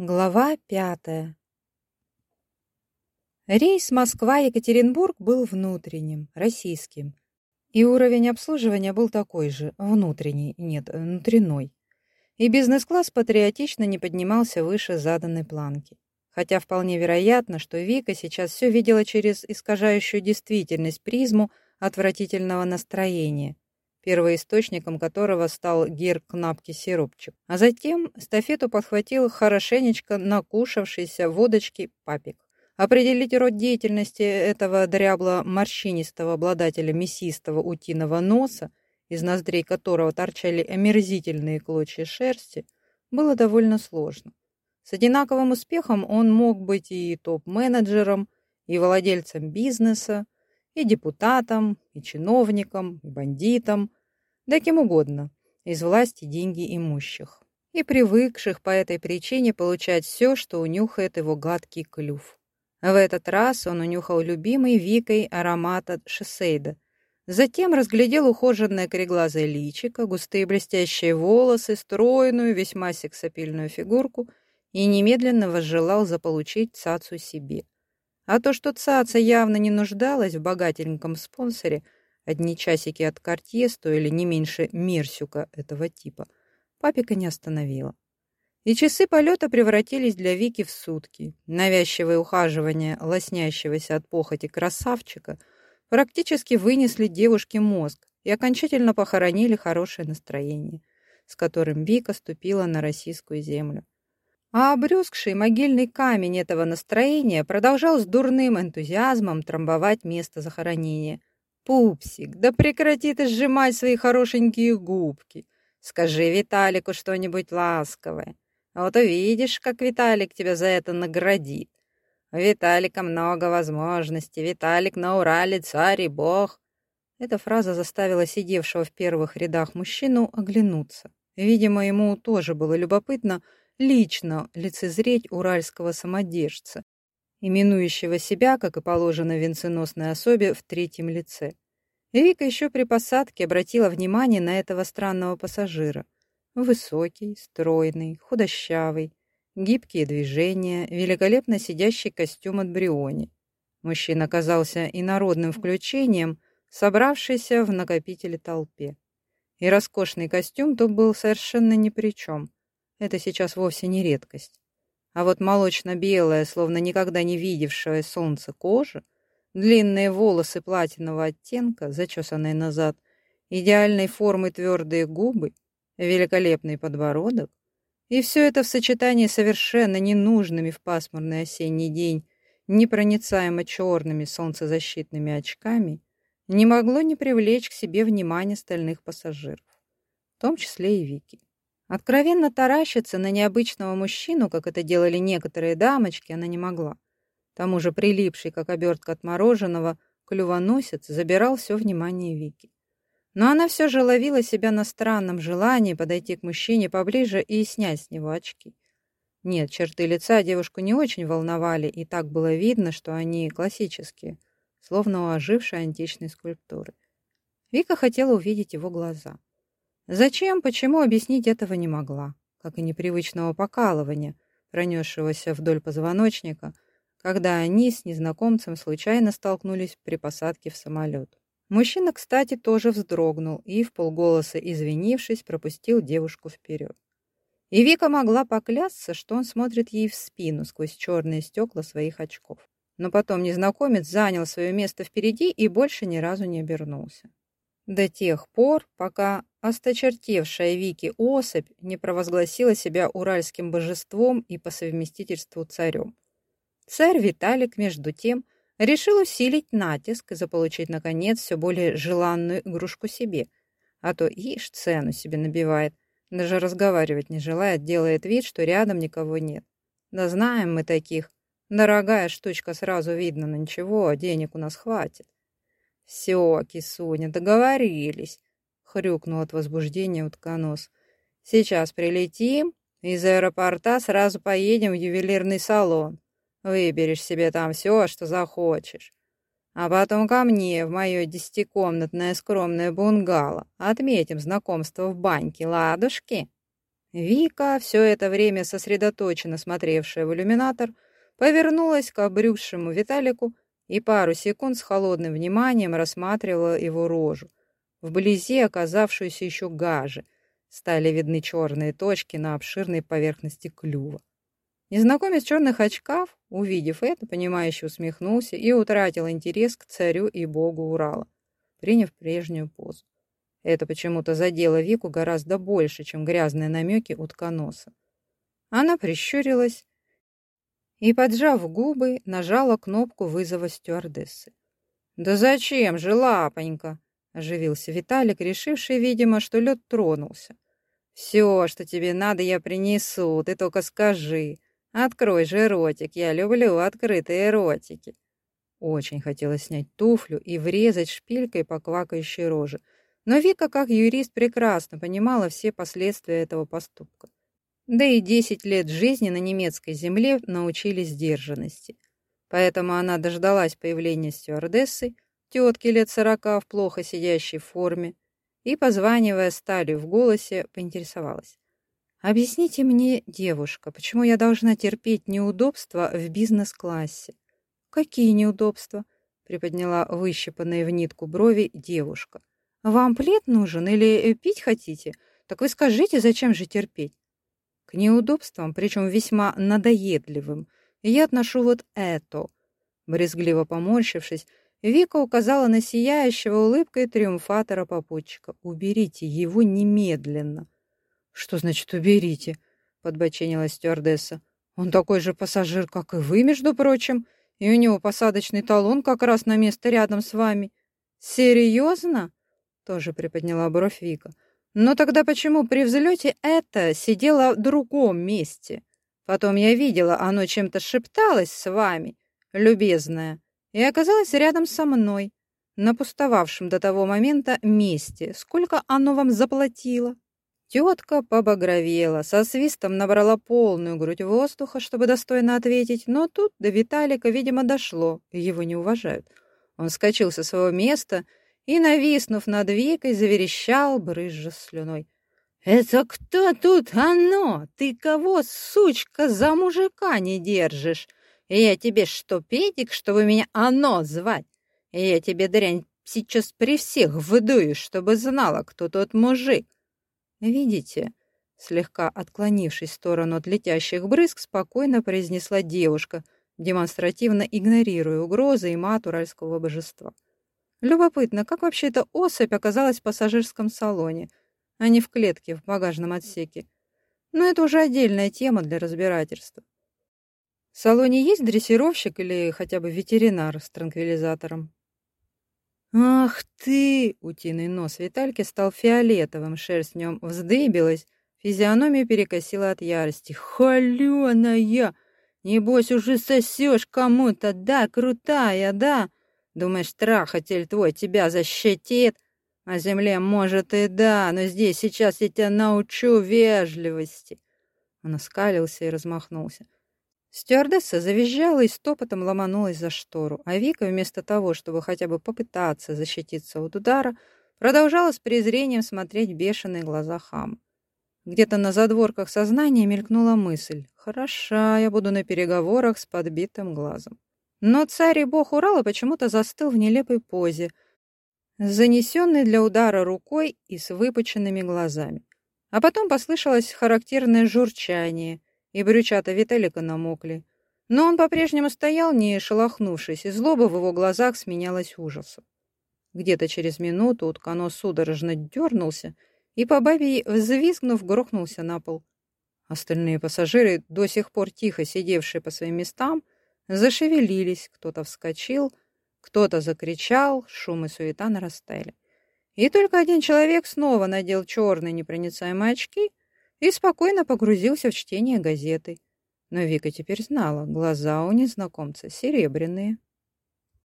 Глава пятая. Рейс Москва-Екатеринбург был внутренним, российским. И уровень обслуживания был такой же, внутренний, нет, внутренной. И бизнес-класс патриотично не поднимался выше заданной планки. Хотя вполне вероятно, что Вика сейчас все видела через искажающую действительность призму отвратительного настроения – первоисточником которого стал гир Кнапки сиропчик. А затем стафету подхватил хорошенечко накушавшийся водочки папик. Определить род деятельности этого дрябло-морщинистого обладателя мясистого утиного носа, из ноздрей которого торчали омерзительные клочья шерсти, было довольно сложно. С одинаковым успехом он мог быть и топ-менеджером, и владельцем бизнеса, и депутатом, и чиновником, и бандитом, да кем угодно, из власти деньги имущих, и привыкших по этой причине получать все, что унюхает его гадкий клюв. В этот раз он унюхал любимый Викой аромат от Шесейда, затем разглядел ухоженное кореглазое личико, густые блестящие волосы, стройную, весьма сексапильную фигурку и немедленно возжелал заполучить цацу себе. А то, что цаца явно не нуждалась в богатеньком спонсоре – Одни часики от Кортье стоили не меньше мерсюка этого типа. Папика не остановила. И часы полета превратились для Вики в сутки. Навязчивое ухаживание лоснящегося от похоти красавчика практически вынесли девушке мозг и окончательно похоронили хорошее настроение, с которым Вика ступила на российскую землю. А обрюзгший могильный камень этого настроения продолжал с дурным энтузиазмом трамбовать место захоронения, «Пупсик, да прекрати ты сжимать свои хорошенькие губки. Скажи Виталику что-нибудь ласковое. А вот увидишь, как Виталик тебя за это наградит. У Виталика много возможностей. Виталик на Урале царь и бог». Эта фраза заставила сидевшего в первых рядах мужчину оглянуться. Видимо, ему тоже было любопытно лично лицезреть уральского самодержца, именующего себя, как и положено венценосной особе, в третьем лице. Вика еще при посадке обратила внимание на этого странного пассажира. Высокий, стройный, худощавый, гибкие движения, великолепно сидящий костюм от Бриони. Мужчина казался инородным включением, собравшийся в накопителе толпе. И роскошный костюм тут был совершенно ни при чем. Это сейчас вовсе не редкость. А вот молочно-белая, словно никогда не видевшая солнце кожа, длинные волосы платинового оттенка, зачесанные назад, идеальной формы твердые губы, великолепный подбородок, и все это в сочетании совершенно ненужными в пасмурный осенний день непроницаемо черными солнцезащитными очками не могло не привлечь к себе внимание остальных пассажиров, в том числе и Вики. Откровенно таращиться на необычного мужчину, как это делали некоторые дамочки, она не могла. Тому же прилипший, как обертка от мороженого, клювоносец забирал все внимание Вики. Но она все же ловила себя на странном желании подойти к мужчине поближе и снять с него очки. Нет, черты лица девушку не очень волновали, и так было видно, что они классические, словно у ожившей античной скульптуры. Вика хотела увидеть его глаза. Зачем, почему объяснить этого не могла, как и непривычного покалывания, пронесшегося вдоль позвоночника, когда они с незнакомцем случайно столкнулись при посадке в самолет. Мужчина, кстати, тоже вздрогнул и, в полголоса извинившись, пропустил девушку вперед. И Вика могла поклясться, что он смотрит ей в спину сквозь черные стекла своих очков. Но потом незнакомец занял свое место впереди и больше ни разу не обернулся. До тех пор, пока осточертевшая Вики особь не провозгласила себя уральским божеством и по совместительству царем. Царь Виталик, между тем, решил усилить натиск и заполучить, наконец, все более желанную игрушку себе, а то ишь цену себе набивает, даже разговаривать не желает, делает вид, что рядом никого нет. Да знаем мы таких. Дорогая штучка, сразу видно, но ничего, денег у нас хватит. Все, кисуня, договорились хрюкнул от возбуждения утконос. «Сейчас прилетим, из аэропорта сразу поедем в ювелирный салон. Выберешь себе там все, что захочешь. А потом ко мне, в мое десятикомнатное скромное бунгало. Отметим знакомство в баньке, ладушки?» Вика, все это время сосредоточенно смотревшая в иллюминатор, повернулась к обрюзшему Виталику и пару секунд с холодным вниманием рассматривала его рожу, вблизи оказавшуюся еще гаже. Стали видны черные точки на обширной поверхности клюва. Незнакомец черных очков, увидев это, понимающе усмехнулся и утратил интерес к царю и богу Урала, приняв прежнюю позу. Это почему-то задело Вику гораздо больше, чем грязные намеки утконоса. Она прищурилась и, поджав губы, нажала кнопку вызова стюардессы. «Да зачем же, лапонька?» — оживился Виталик, решивший, видимо, что лед тронулся. «Все, что тебе надо, я принесу, ты только скажи. Открой же ротик, я люблю открытые ротики». Очень хотелось снять туфлю и врезать шпилькой по квакающей роже — но Вика, как юрист, прекрасно понимала все последствия этого поступка. Да и 10 лет жизни на немецкой земле научили сдержанности. Поэтому она дождалась появления стюардессы, тетки лет сорока в плохо сидящей форме, и, позванивая сталью в голосе, поинтересовалась. «Объясните мне, девушка, почему я должна терпеть неудобства в бизнес-классе?» «Какие неудобства?» — приподняла выщипанные в нитку брови девушка. Вам плед нужен или э, пить хотите? Так вы скажите, зачем же терпеть? К неудобствам, причем весьма надоедливым, я отношу вот это. Брезгливо поморщившись, Вика указала на сияющего улыбкой триумфатора попутчика. «Уберите его немедленно». «Что значит «уберите»?» — подбоченилась стюардесса. «Он такой же пассажир, как и вы, между прочим, и у него посадочный талон как раз на место рядом с вами». «Серьезно?» Тоже приподняла бровь Вика. Но тогда почему при взлете это сидело в другом месте? Потом я видела, оно чем-то шепталось с вами, любезная, и оказалось рядом со мной, на пустовавшем до того момента месте. Сколько оно вам заплатило? Тетка побагровела, со свистом набрала полную грудь воздуха, чтобы достойно ответить, но тут до Виталика, видимо, дошло, его не уважают. Он вскочил со своего места и, нависнув над Викой, заверещал, брызжа слюной. «Это кто тут оно? Ты кого, сучка, за мужика не держишь? Я тебе что, педик, чтобы меня оно звать? Я тебе, дрянь, сейчас при всех выдую, чтобы знала, кто тот мужик». «Видите?» Слегка отклонившись в сторону от летящих брызг, спокойно произнесла девушка, демонстративно игнорируя угрозы и мат уральского божества. Любопытно, как вообще эта особь оказалась в пассажирском салоне, а не в клетке в багажном отсеке. Но это уже отдельная тема для разбирательства. В салоне есть дрессировщик или хотя бы ветеринар с транквилизатором? «Ах ты!» — утиный нос Витальки стал фиолетовым, шерсть в нем вздыбилась, физиономию перекосила от ярости. «Холёная! Небось, уже сосешь кому-то, да, крутая, да? Думаешь, трахатель твой тебя защитит? На земле, может, и да, но здесь сейчас я тебя научу вежливости. Он оскалился и размахнулся. Стюардесса завизжала и стопотом ломанулась за штору, а Вика, вместо того, чтобы хотя бы попытаться защититься от удара, продолжала с презрением смотреть в бешеные глаза хама. Где-то на задворках сознания мелькнула мысль. «Хороша, я буду на переговорах с подбитым глазом». Но царь и бог Урала почему-то застыл в нелепой позе, занесенный для удара рукой и с выпученными глазами. А потом послышалось характерное журчание, и брючата Виталика намокли. Но он по-прежнему стоял, не шелохнувшись, и злоба в его глазах сменялась ужасом. Где-то через минуту утконос судорожно дернулся и, по бабе взвизгнув, грохнулся на пол. Остальные пассажиры, до сих пор тихо сидевшие по своим местам, Зашевелились, кто-то вскочил, кто-то закричал, шум и суета нарастали. И только один человек снова надел черные непроницаемые очки и спокойно погрузился в чтение газеты. Но Вика теперь знала, глаза у незнакомца серебряные.